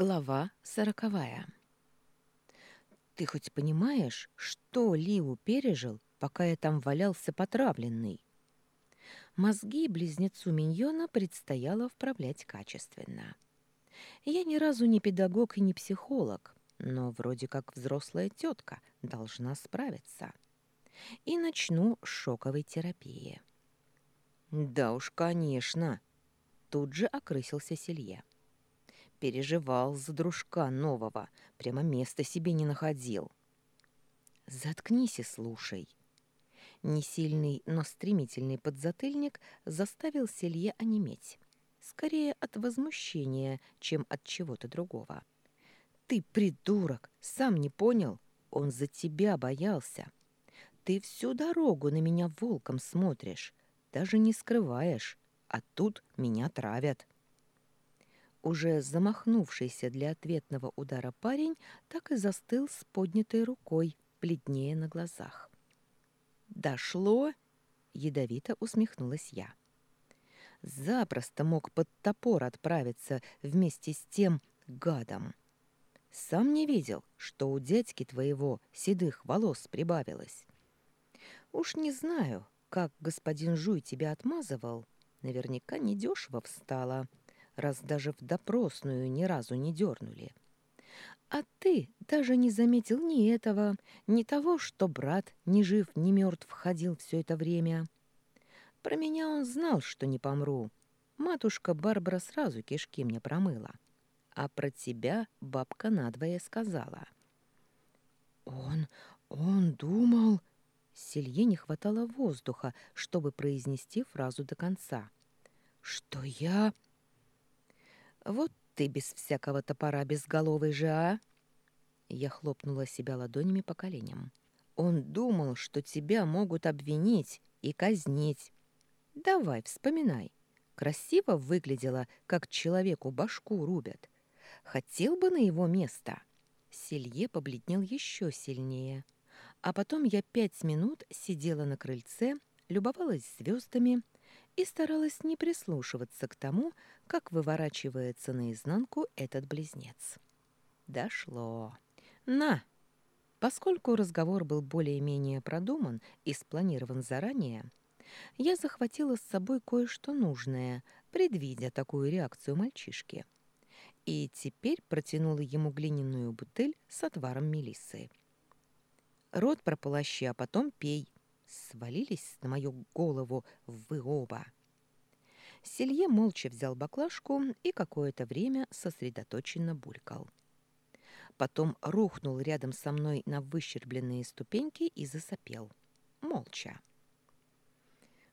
Глава сороковая. Ты хоть понимаешь, что Лиу пережил, пока я там валялся потравленный? Мозги близнецу Миньона предстояло вправлять качественно. Я ни разу не педагог и не психолог, но вроде как взрослая тетка должна справиться. И начну с шоковой терапии. Да уж, конечно. Тут же окрысился Селье. Переживал за дружка нового, прямо места себе не находил. Заткнись и слушай. Несильный, но стремительный подзатыльник заставил Селье онеметь. Скорее от возмущения, чем от чего-то другого. «Ты придурок! Сам не понял? Он за тебя боялся. Ты всю дорогу на меня волком смотришь, даже не скрываешь, а тут меня травят». Уже замахнувшийся для ответного удара парень так и застыл с поднятой рукой, бледнее на глазах. «Дошло?» — ядовито усмехнулась я. «Запросто мог под топор отправиться вместе с тем гадом. Сам не видел, что у дядьки твоего седых волос прибавилось. Уж не знаю, как господин Жуй тебя отмазывал, наверняка недешево встала» раз даже в допросную ни разу не дернули. А ты даже не заметил ни этого, ни того, что брат, ни жив, ни мертв, ходил все это время. Про меня он знал, что не помру. Матушка Барбара сразу кишки мне промыла. А про тебя бабка надвое сказала. Он, он думал... Селье не хватало воздуха, чтобы произнести фразу до конца. «Что я...» «Вот ты без всякого топора безголовый же, а!» Я хлопнула себя ладонями по коленям. «Он думал, что тебя могут обвинить и казнить. Давай, вспоминай. Красиво выглядело, как человеку башку рубят. Хотел бы на его место». Селье побледнел еще сильнее. А потом я пять минут сидела на крыльце, любовалась звездами и старалась не прислушиваться к тому, как выворачивается наизнанку этот близнец. Дошло. На! Поскольку разговор был более-менее продуман и спланирован заранее, я захватила с собой кое-что нужное, предвидя такую реакцию мальчишки. И теперь протянула ему глиняную бутыль с отваром мелиссы. «Рот прополощи, а потом пей», свалились на мою голову вы оба. Селье молча взял баклажку и какое-то время сосредоточенно булькал. Потом рухнул рядом со мной на выщербленные ступеньки и засопел. Молча.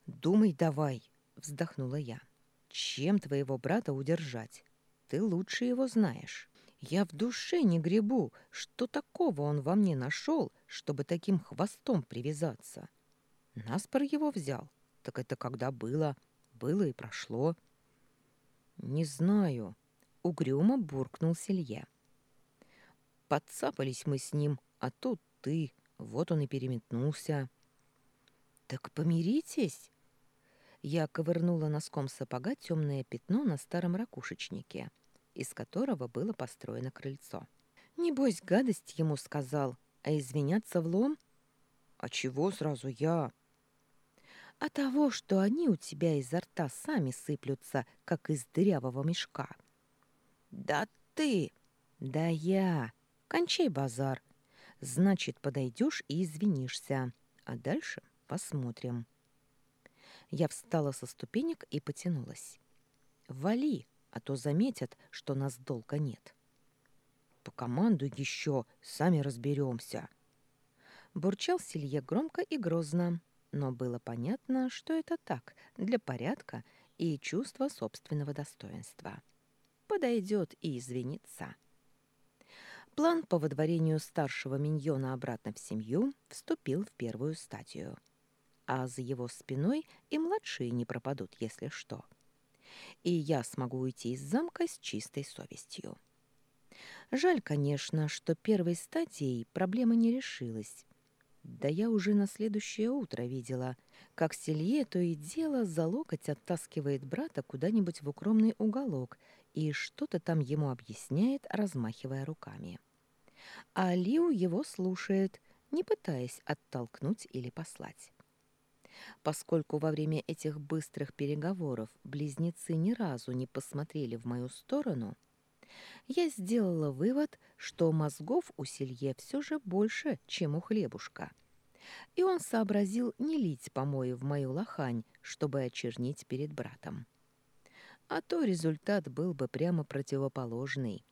«Думай давай», — вздохнула я. «Чем твоего брата удержать? Ты лучше его знаешь. Я в душе не гребу, что такого он во мне нашел, чтобы таким хвостом привязаться. Наспор его взял. Так это когда было? Было и прошло. Не знаю. Угрюмо буркнул Селье. Подцапались мы с ним, а тут ты. Вот он и переметнулся. Так помиритесь. Я ковырнула носком сапога темное пятно на старом ракушечнике, из которого было построено крыльцо. Небось, гадость ему сказал, а извиняться в лом? А чего сразу я? А того, что они у тебя изо рта сами сыплются, как из дырявого мешка. Да ты! Да я! Кончай базар. Значит, подойдешь и извинишься, а дальше посмотрим. Я встала со ступенек и потянулась. Вали, а то заметят, что нас долго нет. По команду еще, сами разберемся. Бурчал Силье громко и грозно, но было понятно, что это так, для порядка и чувства собственного достоинства. Подойдет и извинится. План по выдворению старшего миньона обратно в семью вступил в первую стадию. А за его спиной и младшие не пропадут, если что. И я смогу уйти из замка с чистой совестью. Жаль, конечно, что первой стадией проблема не решилась, да я уже на следующее утро видела, как Селье то и дело за локоть оттаскивает брата куда-нибудь в укромный уголок и что-то там ему объясняет, размахивая руками. А Лиу его слушает, не пытаясь оттолкнуть или послать. Поскольку во время этих быстрых переговоров близнецы ни разу не посмотрели в мою сторону, я сделала вывод, что мозгов у Селье все же больше, чем у хлебушка. И он сообразил не лить помои в мою лохань, чтобы очернить перед братом. А то результат был бы прямо противоположный.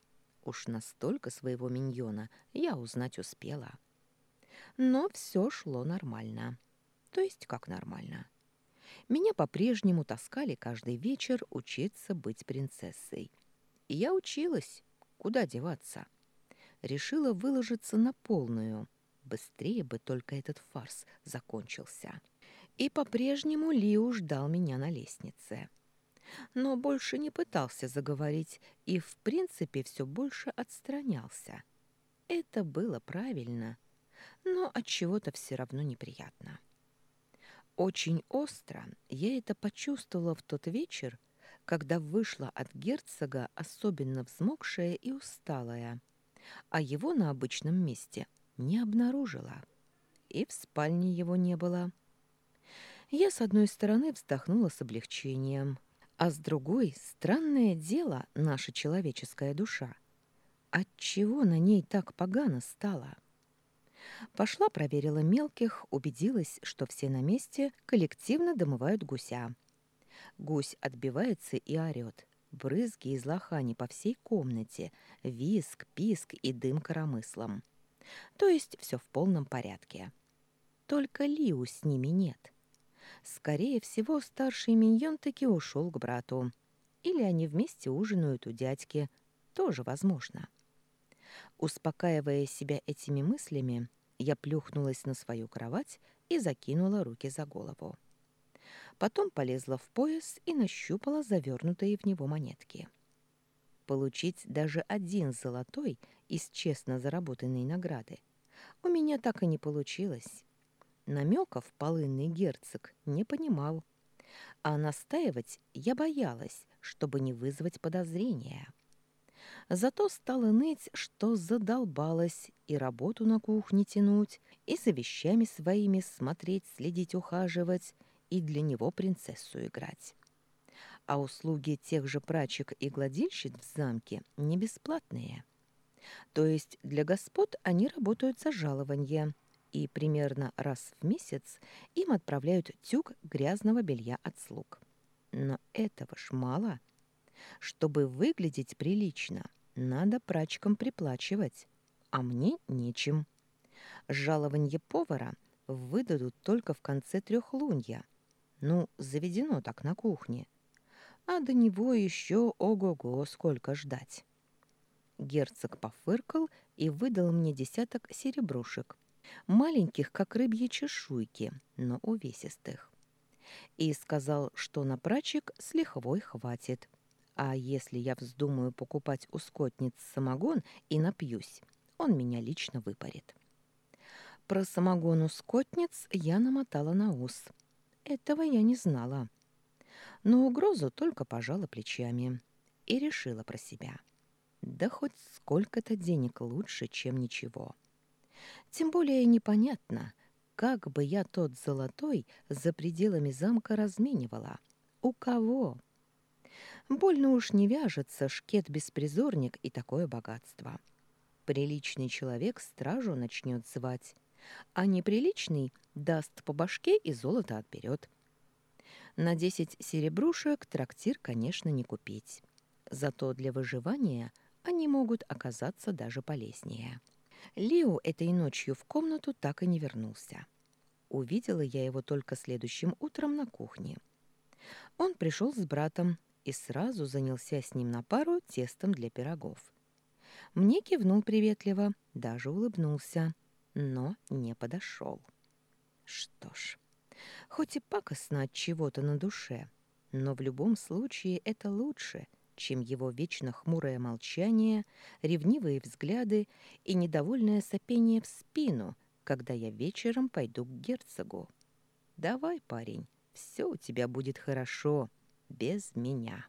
Уж настолько своего миньона я узнать успела. Но все шло нормально. То есть как нормально. Меня по-прежнему таскали каждый вечер учиться быть принцессой. И я училась. Куда деваться? Решила выложиться на полную. Быстрее бы только этот фарс закончился. И по-прежнему Лиу ждал меня на лестнице. Но больше не пытался заговорить и, в принципе, все больше отстранялся. Это было правильно, но от чего-то все равно неприятно. Очень остро я это почувствовала в тот вечер, когда вышла от герцога особенно взмокшая и усталая, а его на обычном месте не обнаружила. И в спальне его не было. Я с одной стороны вздохнула с облегчением, а с другой — странное дело наша человеческая душа. Отчего на ней так погано стало? — Пошла, проверила мелких, убедилась, что все на месте, коллективно домывают гуся. Гусь отбивается и орёт. Брызги из лохани по всей комнате, виск, писк и дым коромыслом. То есть все в полном порядке. Только Лиу с ними нет. Скорее всего, старший миньон таки ушел к брату. Или они вместе ужинают у дядьки. Тоже возможно. Успокаивая себя этими мыслями, я плюхнулась на свою кровать и закинула руки за голову. Потом полезла в пояс и нащупала завернутые в него монетки. Получить даже один золотой из честно заработанной награды у меня так и не получилось. Намеков полынный герцог не понимал, а настаивать я боялась, чтобы не вызвать подозрения. Зато стала ныть, что задолбалась и работу на кухне тянуть, и за вещами своими смотреть, следить, ухаживать, и для него принцессу играть. А услуги тех же прачек и гладильщиц в замке не бесплатные. То есть для господ они работают за жалование, и примерно раз в месяц им отправляют тюк грязного белья от слуг. Но этого ж мало. Чтобы выглядеть прилично, надо прачкам приплачивать, а мне нечем. Жалование повара выдадут только в конце трехлунья. Ну, заведено так на кухне. А до него еще ого-го сколько ждать. Герцог пофыркал и выдал мне десяток серебрушек, маленьких, как рыбьи чешуйки, но увесистых. И сказал, что на прачек с лихвой хватит, а если я вздумаю покупать у скотниц самогон и напьюсь, он меня лично выпарит. Про самогон у скотниц я намотала на ус. Этого я не знала. Но угрозу только пожала плечами и решила про себя. Да хоть сколько-то денег лучше, чем ничего. Тем более непонятно, как бы я тот золотой за пределами замка разменивала. У кого? Больно уж не вяжется шкет-беспризорник и такое богатство. Приличный человек стражу начнет звать, а неприличный даст по башке и золото отберет. На десять серебрушек трактир, конечно, не купить. Зато для выживания они могут оказаться даже полезнее. Лео этой ночью в комнату так и не вернулся. Увидела я его только следующим утром на кухне. Он пришел с братом, и сразу занялся с ним на пару тестом для пирогов. Мне кивнул приветливо, даже улыбнулся, но не подошел. Что ж, хоть и пакостно от чего-то на душе, но в любом случае это лучше, чем его вечно хмурое молчание, ревнивые взгляды и недовольное сопение в спину, когда я вечером пойду к герцогу. «Давай, парень, все у тебя будет хорошо», без меня.